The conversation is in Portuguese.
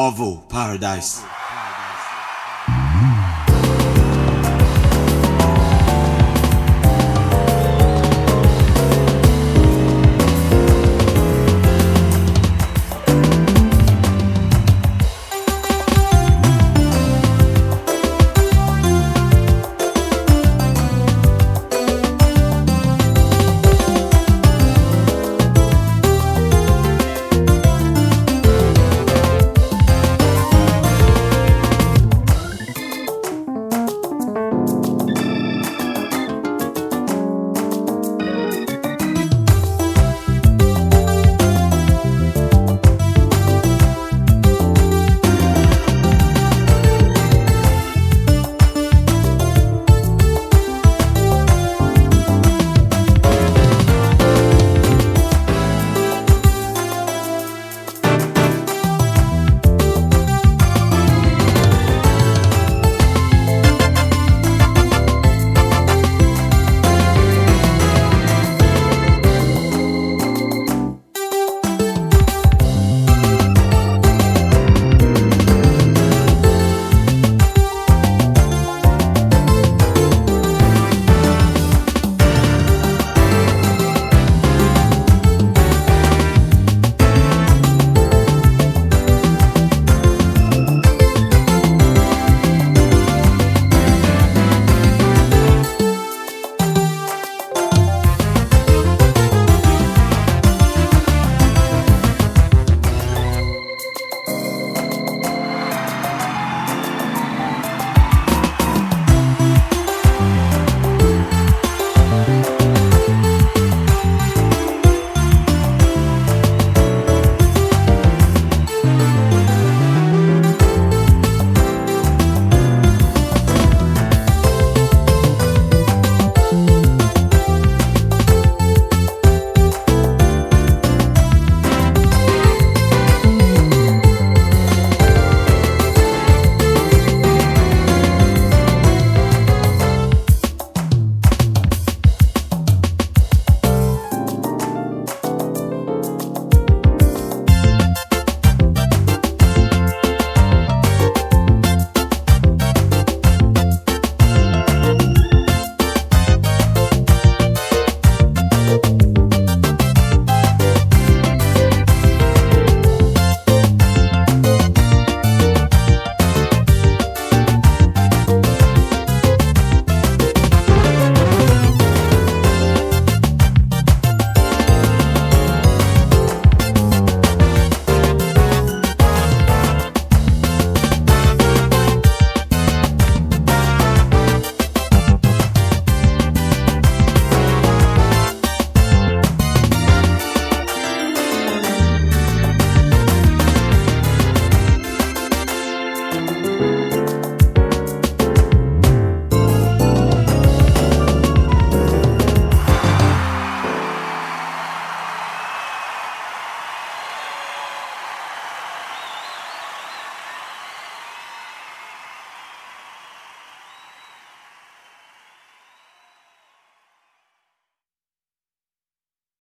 Ovo Paradise.